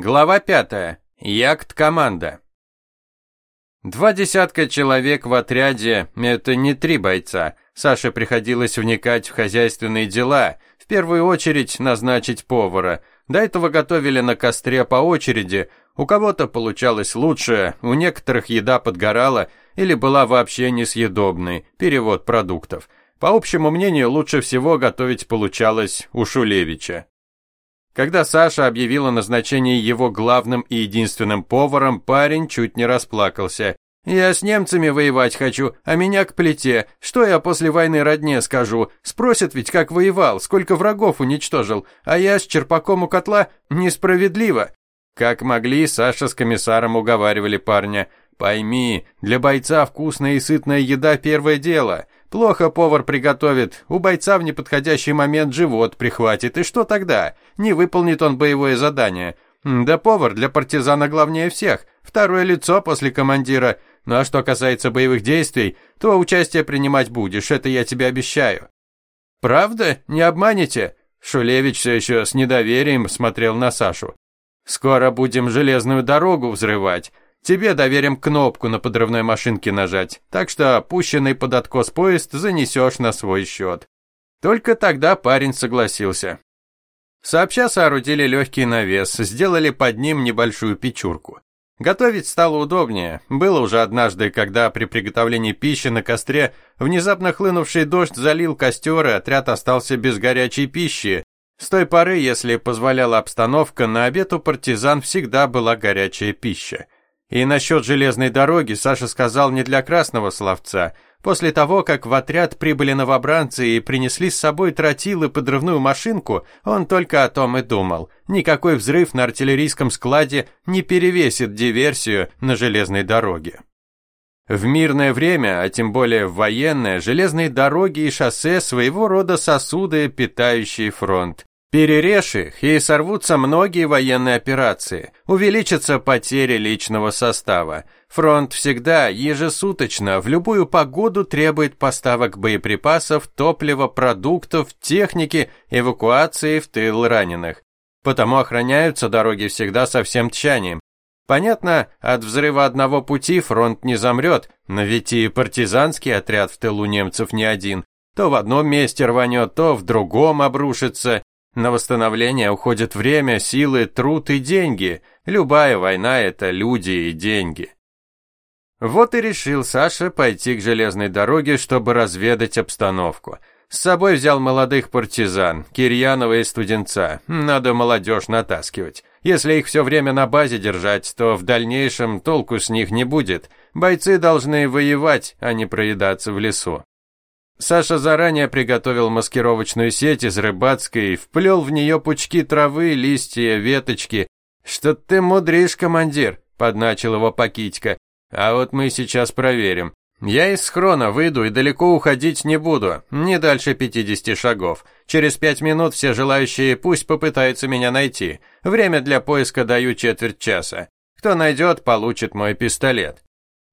Глава пятая. Яхт-команда. Два десятка человек в отряде – это не три бойца. Саше приходилось вникать в хозяйственные дела, в первую очередь назначить повара. До этого готовили на костре по очереди. У кого-то получалось лучше, у некоторых еда подгорала или была вообще несъедобной, перевод продуктов. По общему мнению, лучше всего готовить получалось у Шулевича. Когда Саша объявила назначение его главным и единственным поваром, парень чуть не расплакался. «Я с немцами воевать хочу, а меня к плите. Что я после войны родне скажу? Спросят ведь, как воевал, сколько врагов уничтожил, а я с черпаком у котла несправедливо». Как могли, Саша с комиссаром уговаривали парня. «Пойми, для бойца вкусная и сытная еда – первое дело. Плохо повар приготовит, у бойца в неподходящий момент живот прихватит, и что тогда? Не выполнит он боевое задание. Да повар для партизана главнее всех, второе лицо после командира. Ну а что касается боевых действий, то участие принимать будешь, это я тебе обещаю. Правда? Не обманете? Шулевич все еще с недоверием смотрел на Сашу. Скоро будем железную дорогу взрывать. Тебе доверим кнопку на подрывной машинке нажать, так что опущенный под откос поезд занесешь на свой счет. Только тогда парень согласился. Сообща соорудили легкий навес, сделали под ним небольшую печурку. Готовить стало удобнее. Было уже однажды, когда при приготовлении пищи на костре внезапно хлынувший дождь залил костер, и отряд остался без горячей пищи. С той поры, если позволяла обстановка, на обед у партизан всегда была горячая пища. И насчет железной дороги Саша сказал не для красного словца. После того, как в отряд прибыли новобранцы и принесли с собой тротил и подрывную машинку, он только о том и думал. Никакой взрыв на артиллерийском складе не перевесит диверсию на железной дороге. В мирное время, а тем более в военное, железные дороги и шоссе своего рода сосуды, питающие фронт. Перережь их, и сорвутся многие военные операции, увеличатся потери личного состава. Фронт всегда, ежесуточно, в любую погоду требует поставок боеприпасов, топлива, продуктов, техники, эвакуации в тыл раненых. Потому охраняются дороги всегда со всем тщанием. Понятно, от взрыва одного пути фронт не замрет, но ведь и партизанский отряд в тылу немцев не один. То в одном месте рванет, то в другом обрушится, на восстановление уходит время, силы, труд и деньги. Любая война – это люди и деньги. Вот и решил Саша пойти к железной дороге, чтобы разведать обстановку. С собой взял молодых партизан, Кирьянова и Студенца. Надо молодежь натаскивать. Если их все время на базе держать, то в дальнейшем толку с них не будет. Бойцы должны воевать, а не проедаться в лесу. Саша заранее приготовил маскировочную сеть из рыбацкой, вплел в нее пучки травы, листья, веточки. «Что ты мудришь, командир?» – подначил его Пакитька. «А вот мы сейчас проверим. Я из схрона выйду и далеко уходить не буду, не дальше 50 шагов. Через пять минут все желающие пусть попытаются меня найти. Время для поиска даю четверть часа. Кто найдет, получит мой пистолет».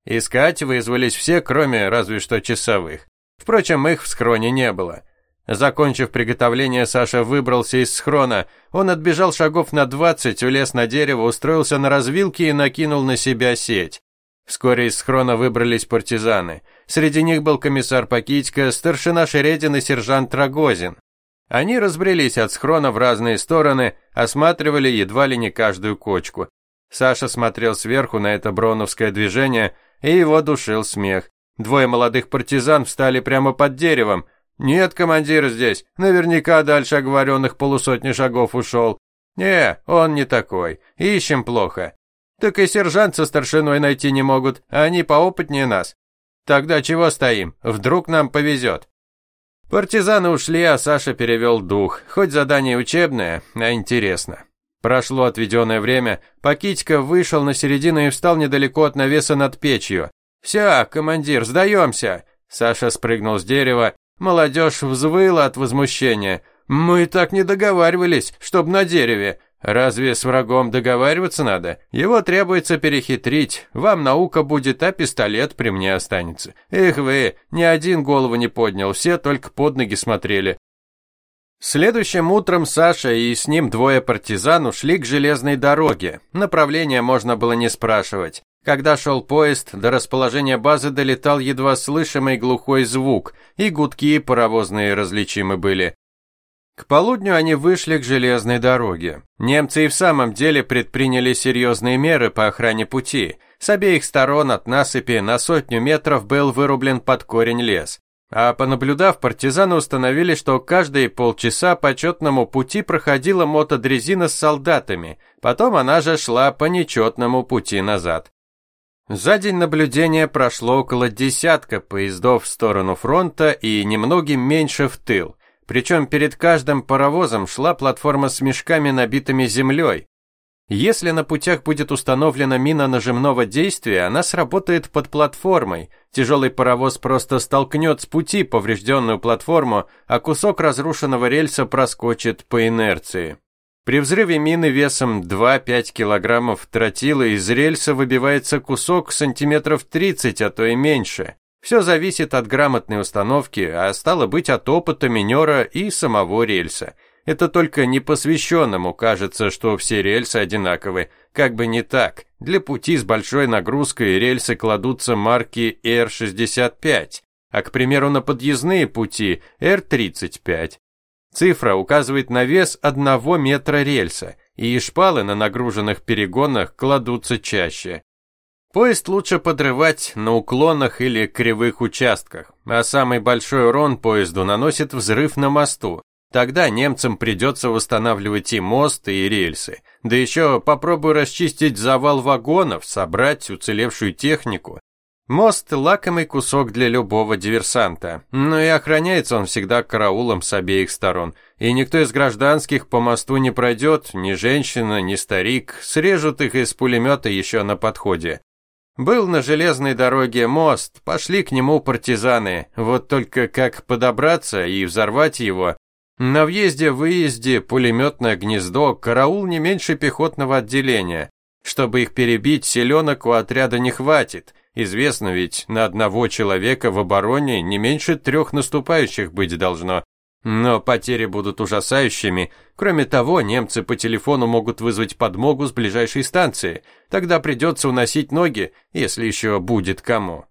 Искать вызвались все, кроме разве что часовых. Впрочем, их в схроне не было. Закончив приготовление, Саша выбрался из схрона. Он отбежал шагов на двадцать, улез на дерево, устроился на развилке и накинул на себя сеть. Вскоре из схрона выбрались партизаны. Среди них был комиссар Пакитько, старшина Шередин и сержант Рогозин. Они разбрелись от схрона в разные стороны, осматривали едва ли не каждую кочку. Саша смотрел сверху на это броновское движение, и его душил смех. Двое молодых партизан встали прямо под деревом. «Нет командира здесь, наверняка дальше оговоренных полусотни шагов ушел». «Не, он не такой, ищем плохо». «Так и сержант со старшиной найти не могут, они поопытнее нас». «Тогда чего стоим? Вдруг нам повезет». Партизаны ушли, а Саша перевел дух. Хоть задание учебное, а интересно. Прошло отведенное время, Пакитько вышел на середину и встал недалеко от навеса над печью. «Все, командир, сдаемся!» Саша спрыгнул с дерева. Молодежь взвыла от возмущения. «Мы так не договаривались, чтоб на дереве. Разве с врагом договариваться надо? Его требуется перехитрить. Вам наука будет, а пистолет при мне останется. Эх вы, ни один голову не поднял, все только под ноги смотрели. Следующим утром Саша и с ним двое партизан ушли к железной дороге. Направление можно было не спрашивать. Когда шел поезд, до расположения базы долетал едва слышимый глухой звук, и гудки паровозные различимы были. К полудню они вышли к железной дороге. Немцы и в самом деле предприняли серьезные меры по охране пути. С обеих сторон от насыпи на сотню метров был вырублен под корень лес. А понаблюдав, партизаны установили, что каждые полчаса по четному пути проходила мотодрезина с солдатами, потом она же шла по нечетному пути назад. За день наблюдения прошло около десятка поездов в сторону фронта и немногим меньше в тыл. Причем перед каждым паровозом шла платформа с мешками, набитыми землей. Если на путях будет установлена мина нажимного действия, она сработает под платформой. Тяжелый паровоз просто столкнет с пути поврежденную платформу, а кусок разрушенного рельса проскочит по инерции. При взрыве мины весом 2-5 килограммов тротила из рельса выбивается кусок сантиметров 30, а то и меньше. Все зависит от грамотной установки, а стало быть от опыта минера и самого рельса. Это только непосвященному кажется, что все рельсы одинаковы. Как бы не так. Для пути с большой нагрузкой рельсы кладутся марки R65, а, к примеру, на подъездные пути R35. Цифра указывает на вес одного метра рельса, и шпалы на нагруженных перегонах кладутся чаще. Поезд лучше подрывать на уклонах или кривых участках, а самый большой урон поезду наносит взрыв на мосту. Тогда немцам придется восстанавливать и мост, и рельсы. Да еще попробуй расчистить завал вагонов, собрать уцелевшую технику. Мост – лакомый кусок для любого диверсанта, но и охраняется он всегда караулом с обеих сторон. И никто из гражданских по мосту не пройдет, ни женщина, ни старик, срежут их из пулемета еще на подходе. Был на железной дороге мост, пошли к нему партизаны, вот только как подобраться и взорвать его. На въезде-выезде пулеметное гнездо, караул не меньше пехотного отделения. Чтобы их перебить, селенок у отряда не хватит. Известно ведь, на одного человека в обороне не меньше трех наступающих быть должно. Но потери будут ужасающими. Кроме того, немцы по телефону могут вызвать подмогу с ближайшей станции. Тогда придется уносить ноги, если еще будет кому.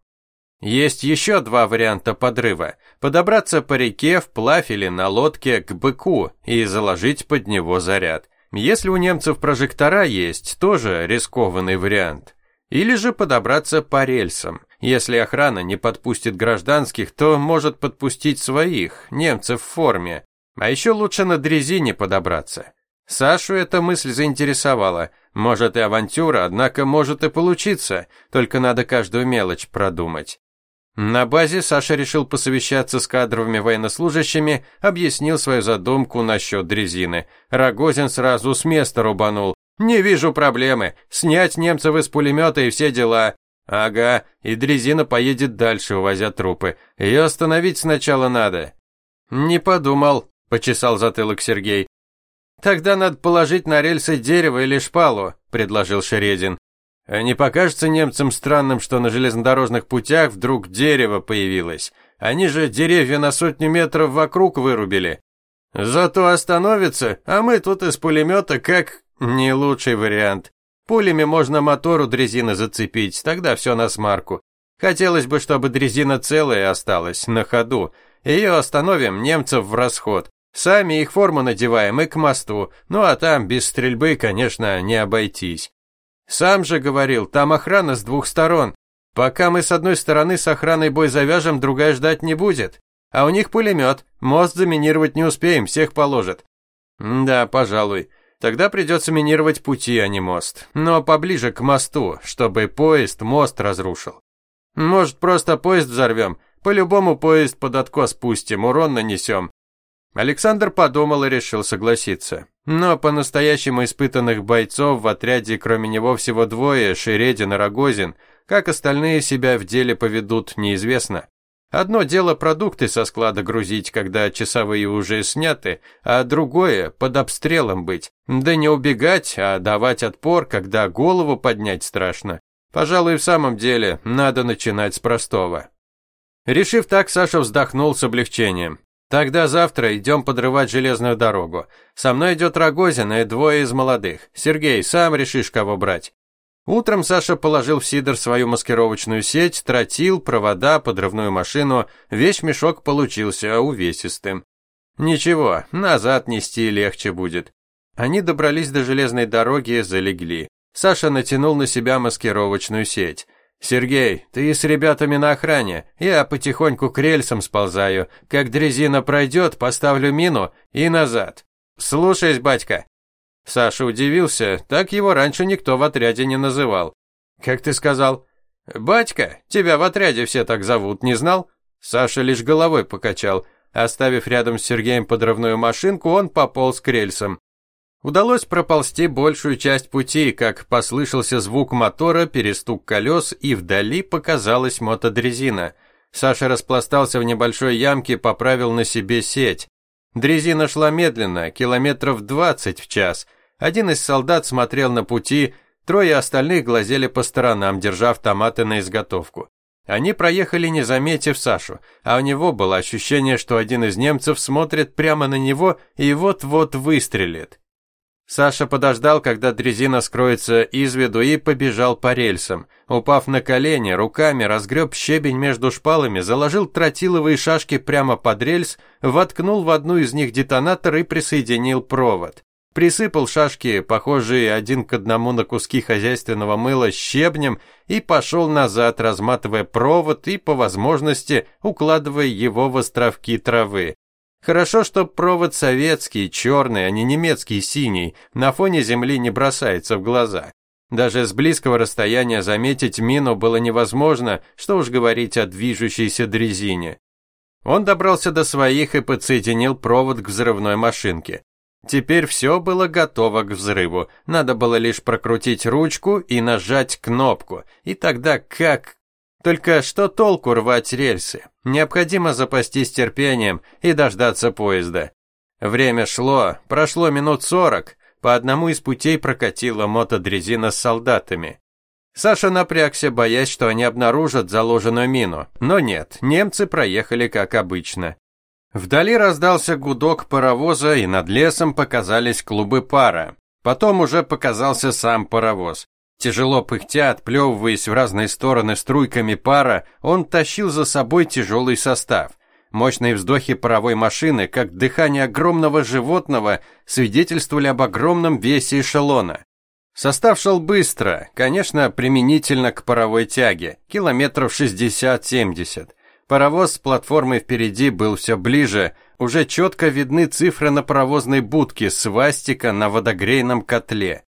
Есть еще два варианта подрыва. Подобраться по реке вплавь или на лодке к быку и заложить под него заряд. Если у немцев прожектора есть, тоже рискованный вариант. Или же подобраться по рельсам. Если охрана не подпустит гражданских, то может подпустить своих, немцев в форме. А еще лучше на дрезине подобраться. Сашу эта мысль заинтересовала. Может и авантюра, однако может и получиться, только надо каждую мелочь продумать. На базе Саша решил посовещаться с кадровыми военнослужащими, объяснил свою задумку насчет дрезины. Рогозин сразу с места рубанул. «Не вижу проблемы. Снять немцев из пулемета и все дела». «Ага, и дрезина поедет дальше, увозя трупы. Ее остановить сначала надо». «Не подумал», — почесал затылок Сергей. «Тогда надо положить на рельсы дерево или шпалу», — предложил Шередин. «А не покажется немцам странным, что на железнодорожных путях вдруг дерево появилось? Они же деревья на сотню метров вокруг вырубили. Зато остановится, а мы тут из пулемета как не лучший вариант. Пулями можно мотору дрезины зацепить, тогда все на смарку. Хотелось бы, чтобы дрезина целая осталась, на ходу. Ее остановим, немцев в расход. Сами их форму надеваем и к мосту, ну а там без стрельбы, конечно, не обойтись. Сам же говорил, там охрана с двух сторон. Пока мы с одной стороны с охраной бой завяжем, другая ждать не будет. А у них пулемет, мост заминировать не успеем, всех положат. да, пожалуй. Тогда придется минировать пути, а не мост. Но поближе к мосту, чтобы поезд мост разрушил. Может, просто поезд взорвем? По-любому поезд под откос спустим, урон нанесем. Александр подумал и решил согласиться. Но по-настоящему испытанных бойцов в отряде кроме него всего двое, Шередин и Рогозин. Как остальные себя в деле поведут, неизвестно. Одно дело продукты со склада грузить, когда часовые уже сняты, а другое – под обстрелом быть. Да не убегать, а давать отпор, когда голову поднять страшно. Пожалуй, в самом деле, надо начинать с простого. Решив так, Саша вздохнул с облегчением. Тогда завтра идем подрывать железную дорогу. Со мной идет Рогозин и двое из молодых. Сергей, сам решишь, кого брать. Утром Саша положил в сидор свою маскировочную сеть, тротил, провода, подрывную машину. Весь мешок получился увесистым. Ничего, назад нести легче будет. Они добрались до железной дороги, залегли. Саша натянул на себя маскировочную сеть. «Сергей, ты с ребятами на охране. Я потихоньку к рельсам сползаю. Как дрезина пройдет, поставлю мину и назад. Слушаюсь, батька». Саша удивился, так его раньше никто в отряде не называл. «Как ты сказал?» «Батька, тебя в отряде все так зовут, не знал?» Саша лишь головой покачал. Оставив рядом с Сергеем подрывную машинку, он пополз к рельсам. Удалось проползти большую часть пути, как послышался звук мотора, перестук колес, и вдали показалась мотодрезина. Саша распластался в небольшой ямке, поправил на себе сеть. Дрезина шла медленно, километров двадцать в час. Один из солдат смотрел на пути, трое остальных глазели по сторонам, держа автоматы на изготовку. Они проехали, не заметив Сашу, а у него было ощущение, что один из немцев смотрит прямо на него и вот-вот выстрелит. Саша подождал, когда дрезина скроется из виду и побежал по рельсам. Упав на колени, руками разгреб щебень между шпалами, заложил тротиловые шашки прямо под рельс, воткнул в одну из них детонатор и присоединил провод. Присыпал шашки, похожие один к одному на куски хозяйственного мыла, щебнем и пошел назад, разматывая провод и, по возможности, укладывая его в островки травы. Хорошо, что провод советский, черный, а не немецкий, синий, на фоне земли не бросается в глаза. Даже с близкого расстояния заметить мину было невозможно, что уж говорить о движущейся дрезине. Он добрался до своих и подсоединил провод к взрывной машинке. Теперь все было готово к взрыву, надо было лишь прокрутить ручку и нажать кнопку, и тогда как только что толку рвать рельсы? Необходимо запастись терпением и дождаться поезда. Время шло, прошло минут сорок, по одному из путей прокатила мотодрезина с солдатами. Саша напрягся, боясь, что они обнаружат заложенную мину, но нет, немцы проехали как обычно. Вдали раздался гудок паровоза, и над лесом показались клубы пара. Потом уже показался сам паровоз. Тяжело пыхтя, отплевываясь в разные стороны струйками пара, он тащил за собой тяжелый состав. Мощные вздохи паровой машины, как дыхание огромного животного, свидетельствовали об огромном весе эшелона. Состав шел быстро, конечно, применительно к паровой тяге, километров 60-70. Паровоз с платформой впереди был все ближе, уже четко видны цифры на паровозной будке, свастика на водогрейном котле.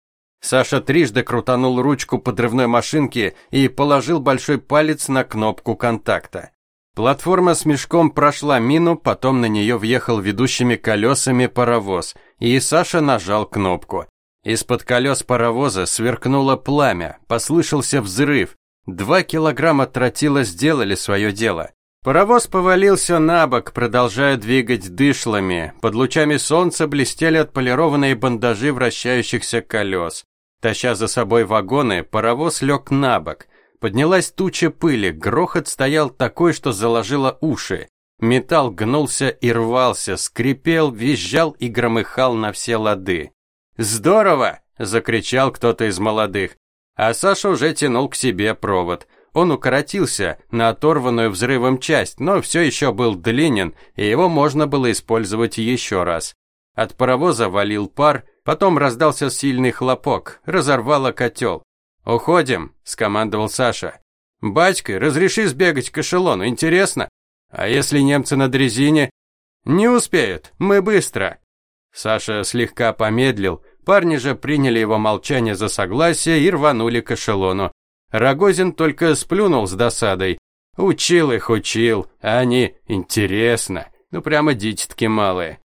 Саша трижды крутанул ручку подрывной машинки и положил большой палец на кнопку контакта. Платформа с мешком прошла мину, потом на нее въехал ведущими колесами паровоз, и Саша нажал кнопку. Из-под колес паровоза сверкнуло пламя, послышался взрыв. Два килограмма тротила сделали свое дело. Паровоз повалился на бок, продолжая двигать дышлами. Под лучами солнца блестели отполированные бандажи вращающихся колес. Таща за собой вагоны, паровоз лег на бок. Поднялась туча пыли, грохот стоял такой, что заложило уши. Металл гнулся и рвался, скрипел, визжал и громыхал на все лады. «Здорово!» – закричал кто-то из молодых. А Саша уже тянул к себе провод. Он укоротился на оторванную взрывом часть, но все еще был длинен, и его можно было использовать еще раз. От паровоза валил пар, Потом раздался сильный хлопок, разорвало котел. «Уходим», – скомандовал Саша. «Батька, разреши сбегать к эшелону, интересно? А если немцы на дрезине?» «Не успеют, мы быстро». Саша слегка помедлил, парни же приняли его молчание за согласие и рванули к эшелону. Рогозин только сплюнул с досадой. Учил их, учил, а они, интересно, ну прямо дитятки малые.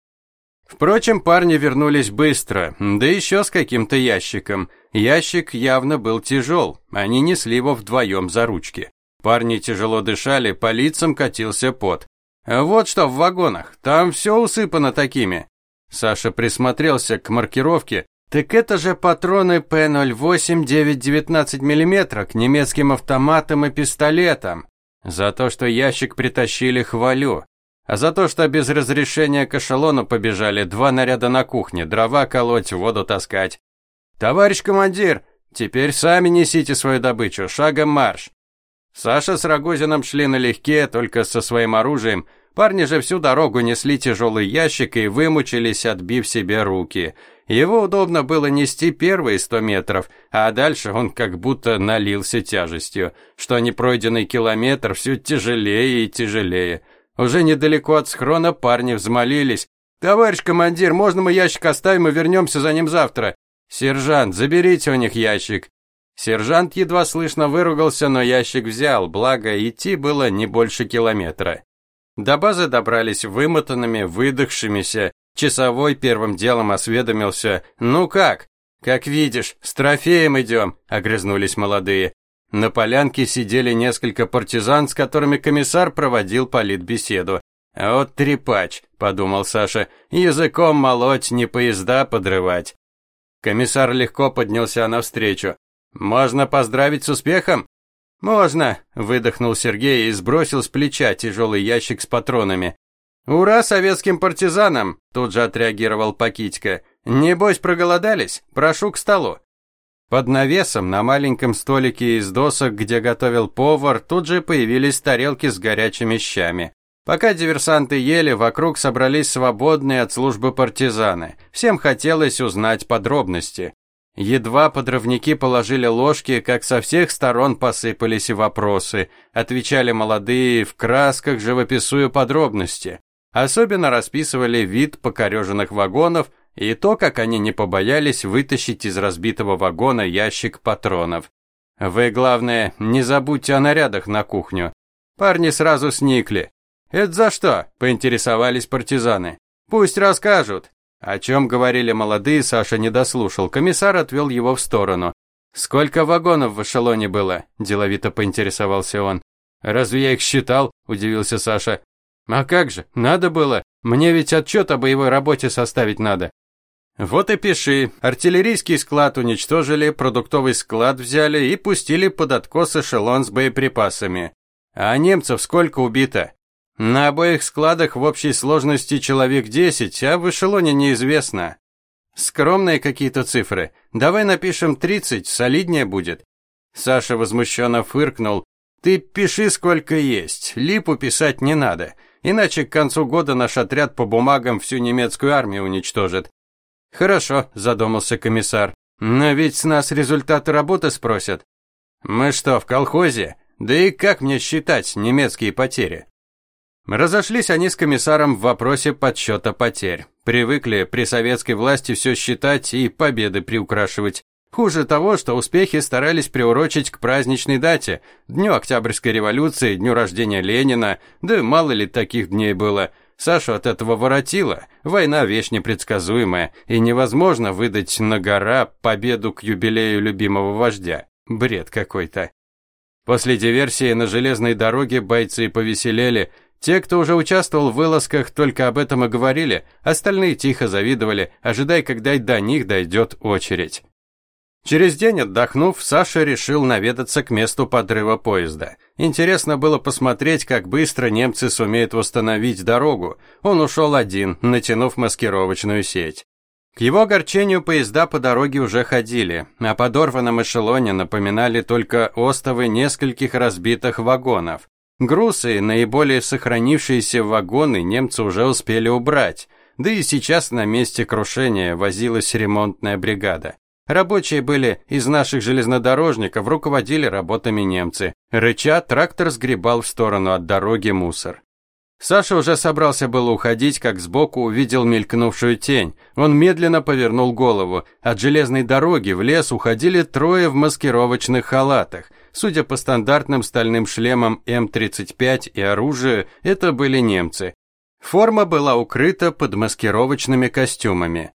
Впрочем, парни вернулись быстро, да еще с каким-то ящиком. Ящик явно был тяжел, они несли его вдвоем за ручки. Парни тяжело дышали, по лицам катился пот. «Вот что в вагонах, там все усыпано такими». Саша присмотрелся к маркировке. «Так это же патроны П-08 9-19 мм к немецким автоматам и пистолетам. За то, что ящик притащили, хвалю. А за то, что без разрешения к эшелону побежали два наряда на кухне, дрова колоть, воду таскать. Товарищ командир, теперь сами несите свою добычу, шагом марш. Саша с Рогозиным шли налегке, только со своим оружием. Парни же всю дорогу несли тяжелый ящик и вымучились, отбив себе руки. Его удобно было нести первые сто метров, а дальше он как будто налился тяжестью, что непройденный километр все тяжелее и тяжелее. Уже недалеко от схрона парни взмолились. «Товарищ командир, можно мы ящик оставим и вернемся за ним завтра?» «Сержант, заберите у них ящик». Сержант едва слышно выругался, но ящик взял, благо идти было не больше километра. До базы добрались вымотанными, выдохшимися, Часовой первым делом осведомился. «Ну как?» «Как видишь, с трофеем идем», — огрызнулись молодые. На полянке сидели несколько партизан, с которыми комиссар проводил политбеседу. «А вот трепач», — подумал Саша, — «языком молоть, не поезда подрывать». Комиссар легко поднялся навстречу. «Можно поздравить с успехом?» «Можно», — выдохнул Сергей и сбросил с плеча тяжелый ящик с патронами. «Ура советским партизанам!» – тут же отреагировал Пакитько. «Небось проголодались? Прошу к столу». Под навесом на маленьком столике из досок, где готовил повар, тут же появились тарелки с горячими щами. Пока диверсанты ели, вокруг собрались свободные от службы партизаны. Всем хотелось узнать подробности. Едва подрывники положили ложки, как со всех сторон посыпались вопросы. Отвечали молодые, в красках живописуя подробности. Особенно расписывали вид покореженных вагонов и то, как они не побоялись вытащить из разбитого вагона ящик патронов. Вы, главное, не забудьте о нарядах на кухню. Парни сразу сникли. Это за что? поинтересовались партизаны. Пусть расскажут. О чем говорили молодые, Саша не дослушал. Комиссар отвел его в сторону. Сколько вагонов в эшелоне было? деловито поинтересовался он. Разве я их считал? удивился Саша. А как же, надо было. Мне ведь отчет о боевой работе составить надо. Вот и пиши. Артиллерийский склад уничтожили, продуктовый склад взяли и пустили под откос эшелон с боеприпасами. А немцев сколько убито? На обоих складах в общей сложности человек 10, а в эшелоне неизвестно. Скромные какие-то цифры. Давай напишем 30, солиднее будет. Саша возмущенно фыркнул. Ты пиши сколько есть, липу писать не надо. Иначе к концу года наш отряд по бумагам всю немецкую армию уничтожит. Хорошо, задумался комиссар. Но ведь с нас результаты работы спросят. Мы что, в колхозе? Да и как мне считать немецкие потери? Разошлись они с комиссаром в вопросе подсчета потерь. Привыкли при советской власти все считать и победы приукрашивать. Хуже того, что успехи старались приурочить к праздничной дате, Дню Октябрьской революции, Дню рождения Ленина, да мало ли таких дней было. Сашу от этого воротило. Война вещь непредсказуемая, и невозможно выдать на гора победу к юбилею любимого вождя. Бред какой-то. После диверсии на железной дороге бойцы повеселели. Те, кто уже участвовал в вылазках, только об этом и говорили, остальные тихо завидовали, ожидая, когда и до них дойдет очередь. Через день отдохнув, Саша решил наведаться к месту подрыва поезда. Интересно было посмотреть, как быстро немцы сумеют восстановить дорогу. Он ушел один, натянув маскировочную сеть. К его огорчению поезда по дороге уже ходили. О подорванном эшелоне напоминали только остовы нескольких разбитых вагонов. Грузы, наиболее сохранившиеся вагоны, немцы уже успели убрать. Да и сейчас на месте крушения возилась ремонтная бригада. Рабочие были из наших железнодорожников, руководили работами немцы. Рыча, трактор сгребал в сторону от дороги мусор. Саша уже собрался было уходить, как сбоку увидел мелькнувшую тень. Он медленно повернул голову. От железной дороги в лес уходили трое в маскировочных халатах. Судя по стандартным стальным шлемам М-35 и оружию, это были немцы. Форма была укрыта под маскировочными костюмами.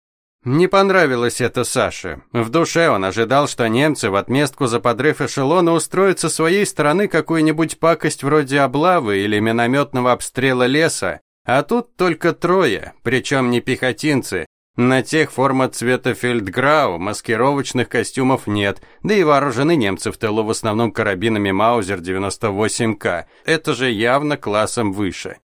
Не понравилось это Саше. В душе он ожидал, что немцы в отместку за подрыв эшелона устроят со своей стороны какую-нибудь пакость вроде облавы или минометного обстрела леса, а тут только трое, причем не пехотинцы. На тех форма цвета фельдграу, маскировочных костюмов нет, да и вооружены немцы в тылу в основном карабинами Маузер 98К. Это же явно классом выше.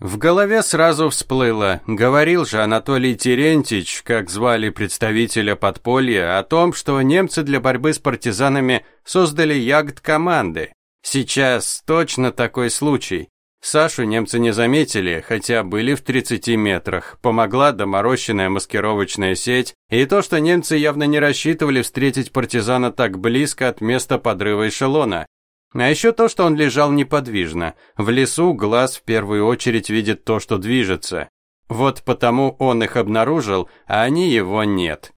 В голове сразу всплыло. Говорил же Анатолий Терентьевич, как звали представителя подполья, о том, что немцы для борьбы с партизанами создали ягд-команды. Сейчас точно такой случай. Сашу немцы не заметили, хотя были в 30 метрах. Помогла доморощенная маскировочная сеть и то, что немцы явно не рассчитывали встретить партизана так близко от места подрыва эшелона. А еще то, что он лежал неподвижно. В лесу глаз в первую очередь видит то, что движется. Вот потому он их обнаружил, а они его нет.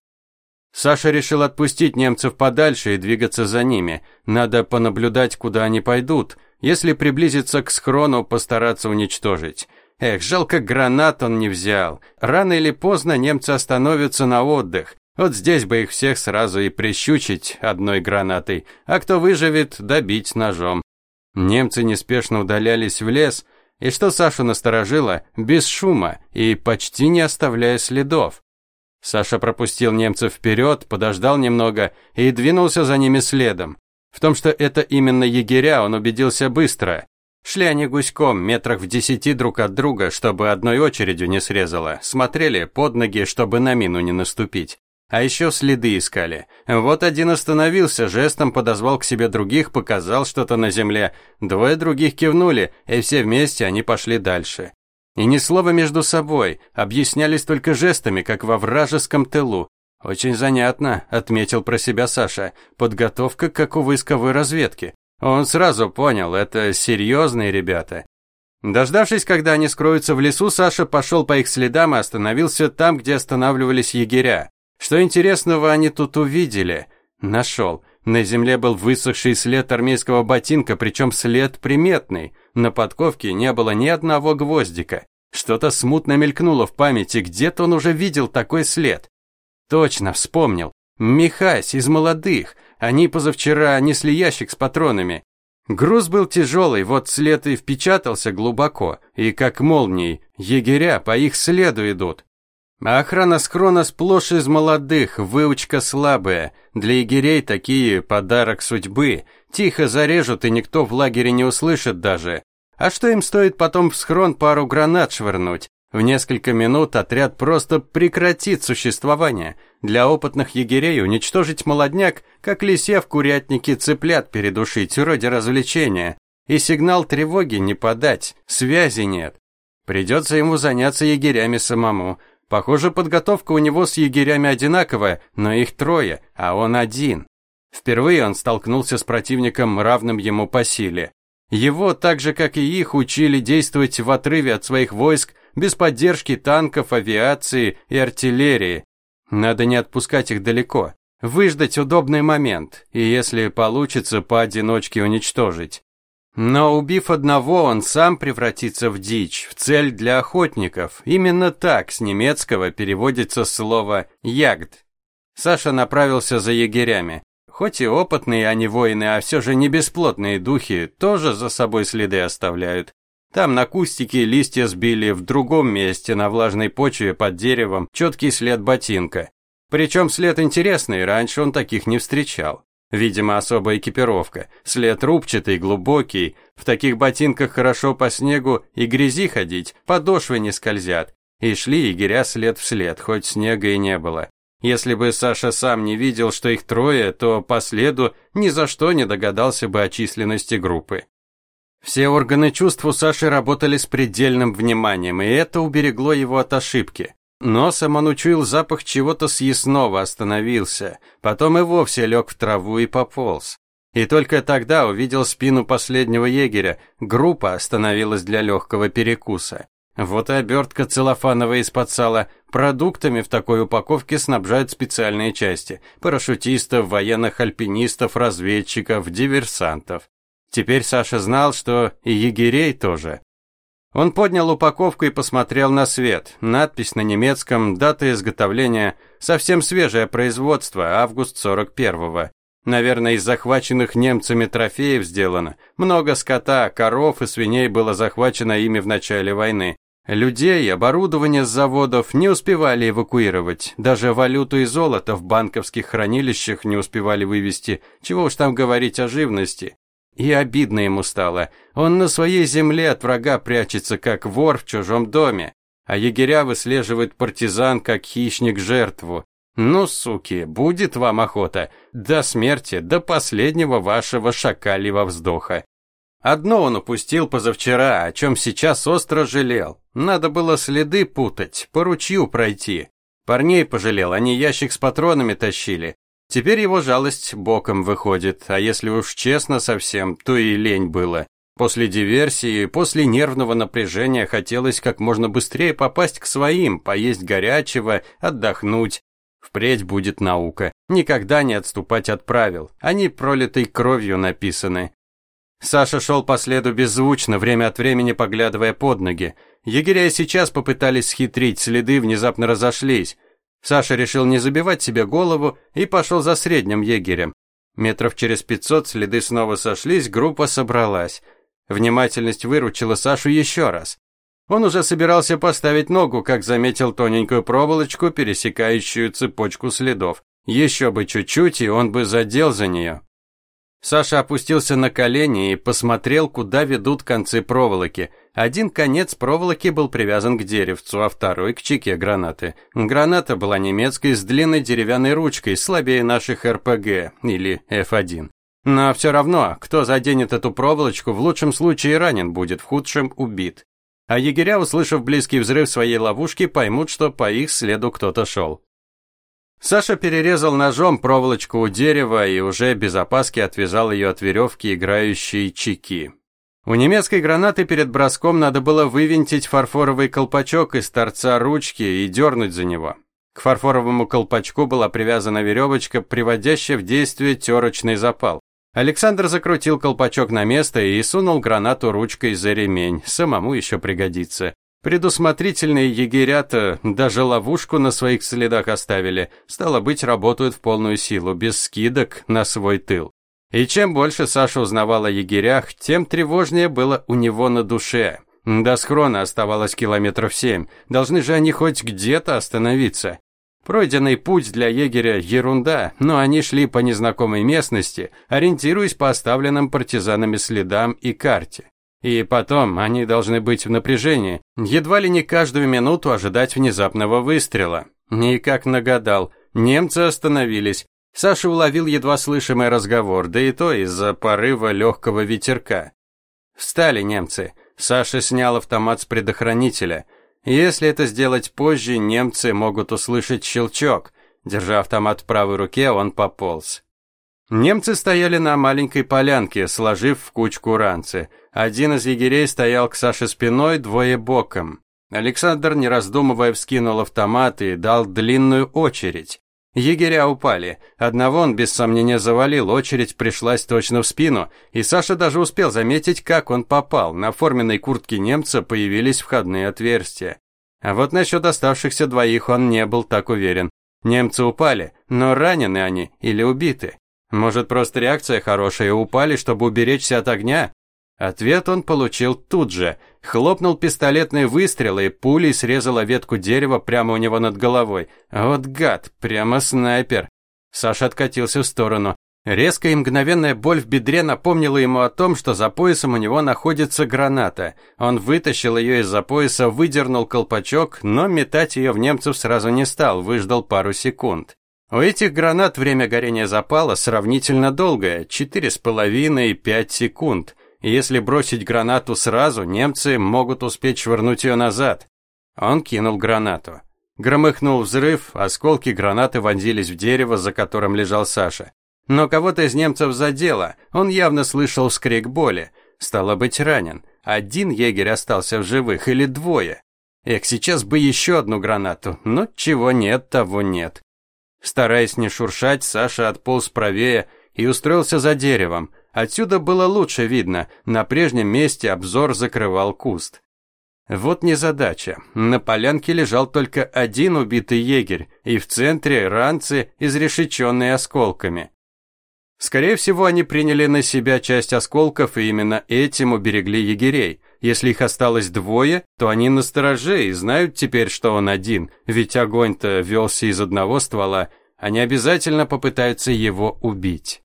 Саша решил отпустить немцев подальше и двигаться за ними. Надо понаблюдать, куда они пойдут. Если приблизиться к схрону, постараться уничтожить. Эх, жалко гранат он не взял. Рано или поздно немцы остановятся на отдых. Вот здесь бы их всех сразу и прищучить одной гранатой, а кто выживет, добить ножом. Немцы неспешно удалялись в лес, и что Сашу насторожило, без шума и почти не оставляя следов. Саша пропустил немцев вперед, подождал немного и двинулся за ними следом. В том, что это именно егеря, он убедился быстро. Шли они гуськом, метрах в десяти друг от друга, чтобы одной очередью не срезало. Смотрели под ноги, чтобы на мину не наступить. А еще следы искали. Вот один остановился, жестом подозвал к себе других, показал что-то на земле. Двое других кивнули, и все вместе они пошли дальше. И ни слова между собой, объяснялись только жестами, как во вражеском тылу. Очень занятно, отметил про себя Саша. Подготовка как у войсковой разведки. Он сразу понял, это серьезные ребята. Дождавшись, когда они скроются в лесу, Саша пошел по их следам и остановился там, где останавливались егеря. Что интересного они тут увидели? Нашел. На земле был высохший след армейского ботинка, причем след приметный. На подковке не было ни одного гвоздика. Что-то смутно мелькнуло в памяти, где-то он уже видел такой след. Точно, вспомнил. Михась из молодых. Они позавчера несли ящик с патронами. Груз был тяжелый, вот след и впечатался глубоко, и как молнией, егеря по их следу идут. А охрана скрона сплошь из молодых, выучка слабая. Для егерей такие подарок судьбы. Тихо зарежут, и никто в лагере не услышит даже. А что им стоит потом в схрон пару гранат швырнуть? В несколько минут отряд просто прекратит существование. Для опытных егерей уничтожить молодняк, как лисе в курятнике цыплят передушить, вроде развлечения. И сигнал тревоги не подать, связи нет. Придется ему заняться егерями самому. Похоже, подготовка у него с егерями одинаковая, но их трое, а он один. Впервые он столкнулся с противником, равным ему по силе. Его, так же как и их, учили действовать в отрыве от своих войск, без поддержки танков, авиации и артиллерии. Надо не отпускать их далеко, выждать удобный момент, и если получится, поодиночке уничтожить. Но убив одного, он сам превратится в дичь, в цель для охотников. Именно так с немецкого переводится слово «ягд». Саша направился за егерями. Хоть и опытные они воины, а все же не бесплотные духи, тоже за собой следы оставляют. Там на кустике листья сбили, в другом месте, на влажной почве под деревом, четкий след ботинка. Причем след интересный, раньше он таких не встречал. Видимо, особая экипировка. След рубчатый, глубокий. В таких ботинках хорошо по снегу и грязи ходить, подошвы не скользят. И шли егеря след в след, хоть снега и не было. Если бы Саша сам не видел, что их трое, то по следу ни за что не догадался бы о численности группы. Все органы чувств у Саши работали с предельным вниманием, и это уберегло его от ошибки. Носом он учуял запах чего-то съестного, остановился, потом и вовсе лег в траву и пополз. И только тогда увидел спину последнего егеря, группа остановилась для легкого перекуса. Вот и обертка целлофановая из-под сала. Продуктами в такой упаковке снабжают специальные части. Парашютистов, военных альпинистов, разведчиков, диверсантов. Теперь Саша знал, что и егерей тоже. Он поднял упаковку и посмотрел на свет. Надпись на немецком, дата изготовления, совсем свежее производство, август 41-го. Наверное, из захваченных немцами трофеев сделано. Много скота, коров и свиней было захвачено ими в начале войны. Людей, оборудование с заводов не успевали эвакуировать. Даже валюту и золото в банковских хранилищах не успевали вывести. Чего уж там говорить о живности. И обидно ему стало. Он на своей земле от врага прячется, как вор в чужом доме, а егеря выслеживают партизан, как хищник жертву. Ну, суки, будет вам охота. До смерти, до последнего вашего шакальего вздоха. Одно он упустил позавчера, о чем сейчас остро жалел. Надо было следы путать, по ручью пройти. Парней пожалел, они ящик с патронами тащили. Теперь его жалость боком выходит, а если уж честно совсем, то и лень было. После диверсии, после нервного напряжения хотелось как можно быстрее попасть к своим, поесть горячего, отдохнуть. Впредь будет наука. Никогда не отступать от правил. Они пролитой кровью написаны. Саша шел по следу беззвучно, время от времени поглядывая под ноги. Егеря сейчас попытались схитрить, следы внезапно разошлись. Саша решил не забивать себе голову и пошел за средним егерем. Метров через пятьсот следы снова сошлись, группа собралась. Внимательность выручила Сашу еще раз. Он уже собирался поставить ногу, как заметил тоненькую проволочку, пересекающую цепочку следов. Еще бы чуть-чуть, и он бы задел за нее. Саша опустился на колени и посмотрел, куда ведут концы проволоки. Один конец проволоки был привязан к деревцу, а второй к чеке гранаты. Граната была немецкой с длинной деревянной ручкой, слабее наших РПГ или F1. Но все равно, кто заденет эту проволочку, в лучшем случае ранен будет, в худшем убит. А егеря, услышав близкий взрыв своей ловушки, поймут, что по их следу кто-то шел. Саша перерезал ножом проволочку у дерева и уже без опаски отвязал ее от веревки, играющей чеки. У немецкой гранаты перед броском надо было вывинтить фарфоровый колпачок из торца ручки и дернуть за него. К фарфоровому колпачку была привязана веревочка, приводящая в действие терочный запал. Александр закрутил колпачок на место и сунул гранату ручкой за ремень, самому еще пригодится. Предусмотрительные егерята даже ловушку на своих следах оставили, стало быть, работают в полную силу, без скидок на свой тыл. И чем больше Саша узнавал о егерях, тем тревожнее было у него на душе. До схрона оставалось километров семь, должны же они хоть где-то остановиться. Пройденный путь для егеря ерунда, но они шли по незнакомой местности, ориентируясь по оставленным партизанами следам и карте. И потом, они должны быть в напряжении, едва ли не каждую минуту ожидать внезапного выстрела. Никак нагадал, немцы остановились. Саша уловил едва слышимый разговор, да и то из-за порыва легкого ветерка. Встали немцы. Саша снял автомат с предохранителя. Если это сделать позже, немцы могут услышать щелчок. Держа автомат в правой руке, он пополз. Немцы стояли на маленькой полянке, сложив в кучку ранцы. Один из егерей стоял к Саше спиной, двое боком. Александр, не раздумывая, вскинул автомат и дал длинную очередь. Егеря упали. Одного он без сомнения завалил, очередь пришлась точно в спину, и Саша даже успел заметить, как он попал. На форменной куртке немца появились входные отверстия. А вот насчет оставшихся двоих он не был так уверен. Немцы упали, но ранены они или убиты. Может, просто реакция хорошая упали, чтобы уберечься от огня? Ответ он получил тут же. Хлопнул пистолетный выстрел, и пулей срезала ветку дерева прямо у него над головой. Вот гад, прямо снайпер. Саша откатился в сторону. Резкая и мгновенная боль в бедре напомнила ему о том, что за поясом у него находится граната. Он вытащил ее из-за пояса, выдернул колпачок, но метать ее в немцев сразу не стал, выждал пару секунд. У этих гранат время горения запала сравнительно долгое, четыре с половиной пять секунд. И если бросить гранату сразу, немцы могут успеть швырнуть ее назад. Он кинул гранату. Громыхнул взрыв, осколки гранаты вонзились в дерево, за которым лежал Саша. Но кого-то из немцев задело, он явно слышал вскрик боли. Стало быть, ранен. Один егерь остался в живых или двое. Эх, сейчас бы еще одну гранату, но чего нет, того нет. Стараясь не шуршать, Саша отполз правее и устроился за деревом. Отсюда было лучше видно, на прежнем месте обзор закрывал куст. Вот незадача. На полянке лежал только один убитый егерь, и в центре ранцы, изрешеченные осколками. Скорее всего, они приняли на себя часть осколков и именно этим уберегли егерей. Если их осталось двое, то они настороже и знают теперь, что он один, ведь огонь-то велся из одного ствола, они обязательно попытаются его убить.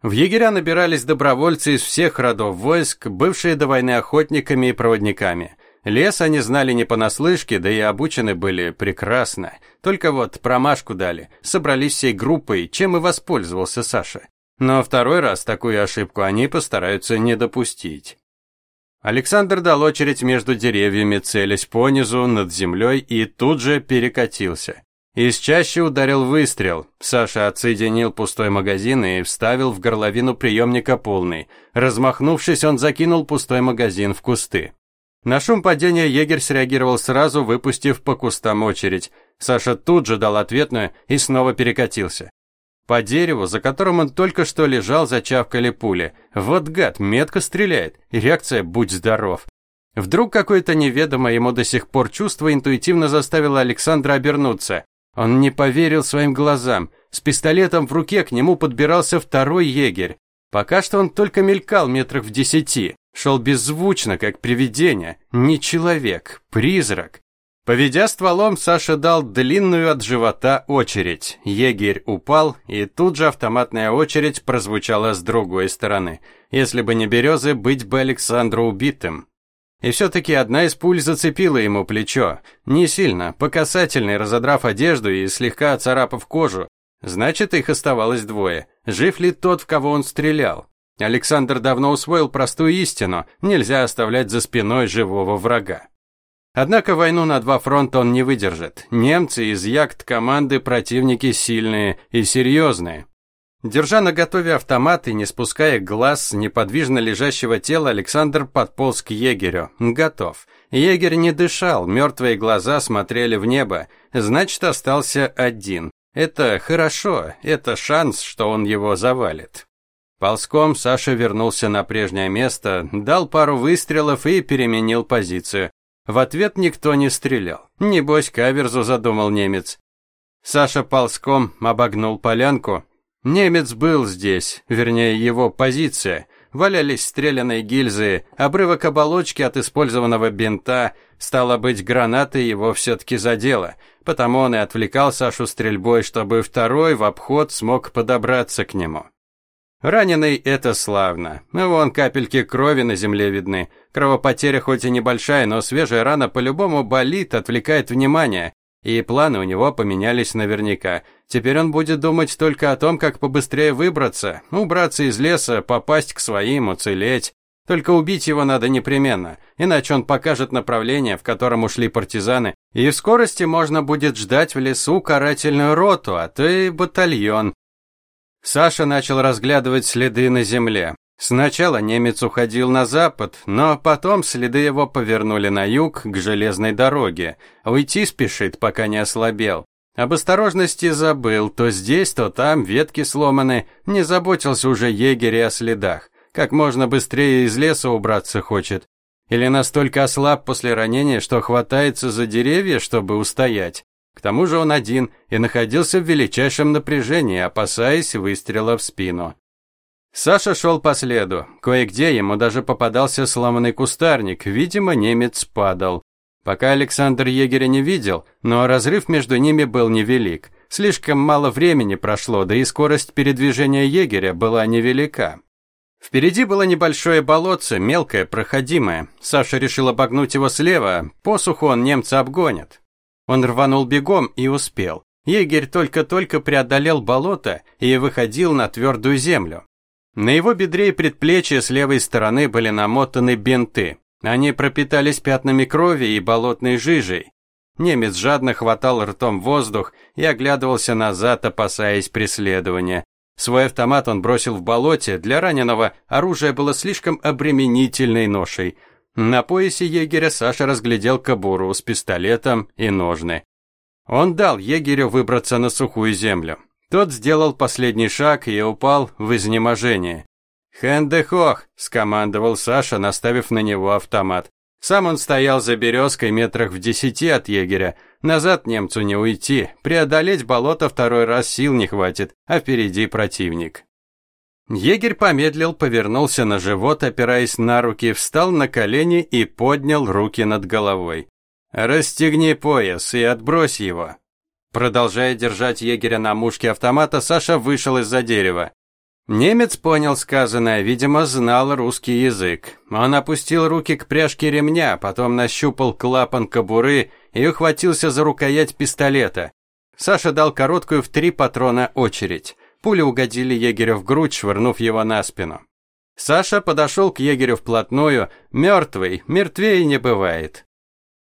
В егеря набирались добровольцы из всех родов войск, бывшие до войны охотниками и проводниками. Лес они знали не понаслышке, да и обучены были прекрасно. Только вот промашку дали, собрались всей группой, чем и воспользовался Саша. Но второй раз такую ошибку они постараются не допустить. Александр дал очередь между деревьями, целясь понизу, над землей, и тут же перекатился. Из чаще ударил выстрел. Саша отсоединил пустой магазин и вставил в горловину приемника полный. Размахнувшись, он закинул пустой магазин в кусты. На шум падения егерь среагировал сразу, выпустив по кустам очередь. Саша тут же дал ответную и снова перекатился. По дереву, за которым он только что лежал, зачавкали пули. Вот гад, метко стреляет. реакция «Будь здоров». Вдруг какое-то неведомое ему до сих пор чувство интуитивно заставило Александра обернуться. Он не поверил своим глазам. С пистолетом в руке к нему подбирался второй егерь. Пока что он только мелькал метрах в десяти. Шел беззвучно, как привидение. Не человек, призрак. Поведя стволом, Саша дал длинную от живота очередь. Егерь упал, и тут же автоматная очередь прозвучала с другой стороны. Если бы не березы, быть бы Александру убитым. И все-таки одна из пуль зацепила ему плечо. Не сильно, по касательной, разодрав одежду и слегка оцарапав кожу. Значит, их оставалось двое. Жив ли тот, в кого он стрелял? Александр давно усвоил простую истину. Нельзя оставлять за спиной живого врага. Однако войну на два фронта он не выдержит. Немцы из команды противники сильные и серьезные. Держа на готове автомат и не спуская глаз с неподвижно лежащего тела, Александр подполз к егерю. Готов. Егерь не дышал, мертвые глаза смотрели в небо. Значит, остался один. Это хорошо, это шанс, что он его завалит. Ползком Саша вернулся на прежнее место, дал пару выстрелов и переменил позицию. В ответ никто не стрелял. Небось, каверзу задумал немец. Саша ползком обогнул полянку. Немец был здесь, вернее, его позиция. Валялись стрелянные гильзы, обрывок оболочки от использованного бинта. Стало быть, граната его все-таки задела. Потому он и отвлекал Сашу стрельбой, чтобы второй в обход смог подобраться к нему. Раненый – это славно. Вон капельки крови на земле видны. Кровопотеря хоть и небольшая, но свежая рана по-любому болит, отвлекает внимание. И планы у него поменялись наверняка. Теперь он будет думать только о том, как побыстрее выбраться, убраться из леса, попасть к своим, уцелеть. Только убить его надо непременно, иначе он покажет направление, в котором ушли партизаны, и в скорости можно будет ждать в лесу карательную роту, а то и батальон. Саша начал разглядывать следы на земле. Сначала немец уходил на запад, но потом следы его повернули на юг, к железной дороге. Уйти спешит, пока не ослабел. Об осторожности забыл, то здесь, то там ветки сломаны, не заботился уже егерь о следах. Как можно быстрее из леса убраться хочет. Или настолько ослаб после ранения, что хватается за деревья, чтобы устоять. К тому же он один и находился в величайшем напряжении, опасаясь выстрела в спину. Саша шел по следу. Кое-где ему даже попадался сломанный кустарник. Видимо, немец падал. Пока Александр егеря не видел, но разрыв между ними был невелик. Слишком мало времени прошло, да и скорость передвижения егеря была невелика. Впереди было небольшое болотце, мелкое, проходимое. Саша решил обогнуть его слева, посуху он немца обгонит. Он рванул бегом и успел. Егерь только-только преодолел болото и выходил на твердую землю. На его бедре и предплечье с левой стороны были намотаны бинты. Они пропитались пятнами крови и болотной жижей. Немец жадно хватал ртом воздух и оглядывался назад, опасаясь преследования. Свой автомат он бросил в болоте, для раненого оружие было слишком обременительной ношей – на поясе егеря Саша разглядел кобуру с пистолетом и ножны. Он дал егерю выбраться на сухую землю. Тот сделал последний шаг и упал в изнеможении. «Хэндехох!» – скомандовал Саша, наставив на него автомат. Сам он стоял за березкой метрах в десяти от егеря. Назад немцу не уйти, преодолеть болото второй раз сил не хватит, а впереди противник. Егерь помедлил, повернулся на живот, опираясь на руки, встал на колени и поднял руки над головой. «Расстегни пояс и отбрось его». Продолжая держать егеря на мушке автомата, Саша вышел из-за дерева. Немец понял сказанное, видимо, знал русский язык. Он опустил руки к пряжке ремня, потом нащупал клапан кобуры и ухватился за рукоять пистолета. Саша дал короткую в три патрона очередь. Пули угодили егерю в грудь, швырнув его на спину. Саша подошел к егерю вплотную, мертвый, мертвее не бывает.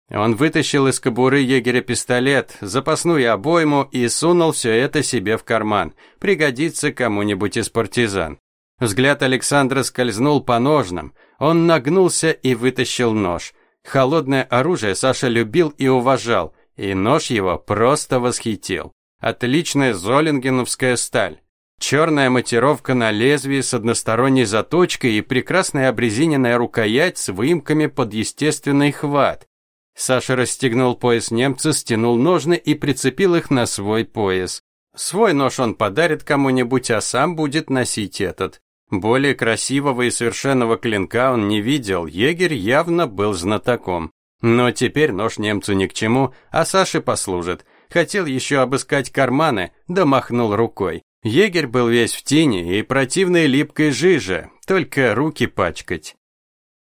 Он вытащил из кобуры егеря пистолет, запасную обойму и сунул все это себе в карман. Пригодится кому-нибудь из партизан. Взгляд Александра скользнул по ножнам. Он нагнулся и вытащил нож. Холодное оружие Саша любил и уважал, и нож его просто восхитил. Отличная золингеновская сталь. Черная матировка на лезвии с односторонней заточкой и прекрасная обрезиненная рукоять с выемками под естественный хват. Саша расстегнул пояс немца, стянул ножны и прицепил их на свой пояс. Свой нож он подарит кому-нибудь, а сам будет носить этот. Более красивого и совершенного клинка он не видел, егерь явно был знатоком. Но теперь нож немцу ни к чему, а Саше послужит. Хотел еще обыскать карманы, да махнул рукой. Егерь был весь в тени и противной липкой жиже, только руки пачкать.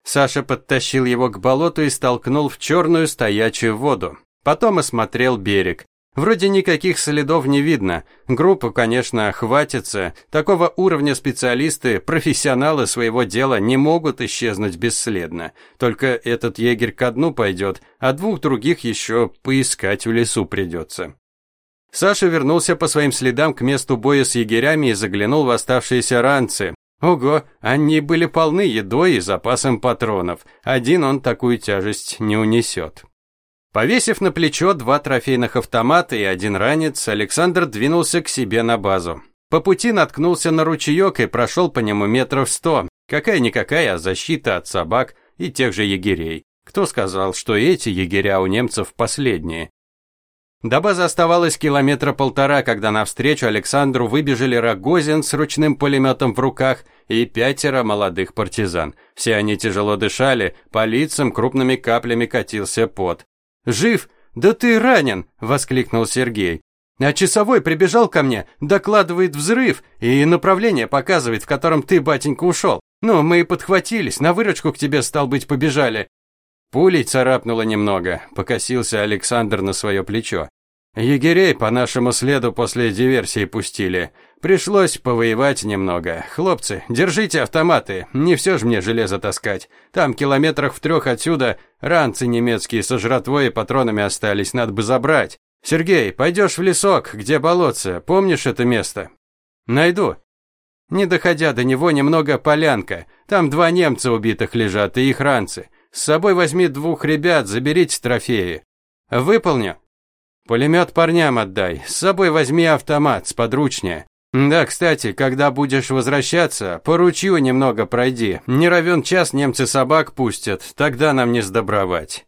Саша подтащил его к болоту и столкнул в черную стоячую воду. Потом осмотрел берег. Вроде никаких следов не видно. Группа, конечно, хватится. Такого уровня специалисты, профессионалы своего дела не могут исчезнуть бесследно. Только этот егерь ко дну пойдет, а двух других еще поискать в лесу придется. Саша вернулся по своим следам к месту боя с егерями и заглянул в оставшиеся ранцы. Ого, они были полны едой и запасом патронов. Один он такую тяжесть не унесет. Повесив на плечо два трофейных автомата и один ранец, Александр двинулся к себе на базу. По пути наткнулся на ручеек и прошел по нему метров сто. Какая-никакая защита от собак и тех же егерей. Кто сказал, что эти егеря у немцев последние? До базы оставалось километра полтора, когда навстречу Александру выбежали Рогозин с ручным пулеметом в руках и пятеро молодых партизан. Все они тяжело дышали, по лицам крупными каплями катился пот. «Жив? Да ты ранен!» – воскликнул Сергей. А часовой прибежал ко мне, докладывает взрыв и направление показывает, в котором ты, батенька, ушел. Ну, мы и подхватились, на выручку к тебе, стал быть, побежали. Пулей царапнуло немного, покосился Александр на свое плечо. Егерей по нашему следу после диверсии пустили. Пришлось повоевать немного. Хлопцы, держите автоматы, не все ж мне железо таскать. Там километрах в трех отсюда ранцы немецкие со жратвой и патронами остались, надо бы забрать. Сергей, пойдешь в лесок, где болотце, помнишь это место? Найду. Не доходя до него, немного полянка. Там два немца убитых лежат и их ранцы. С собой возьми двух ребят, заберите трофеи. Выполню. Пулемет парням отдай. С собой возьми автомат, с подручнее. Да, кстати, когда будешь возвращаться, по ручью немного пройди. Не равен час немцы собак пустят, тогда нам не сдобровать.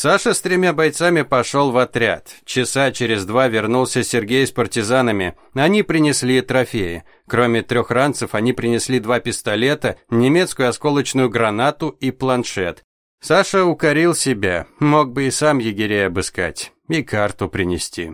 Саша с тремя бойцами пошел в отряд. Часа через два вернулся Сергей с партизанами. Они принесли трофеи. Кроме трех ранцев, они принесли два пистолета, немецкую осколочную гранату и планшет. Саша укорил себя, мог бы и сам егерей обыскать, и карту принести.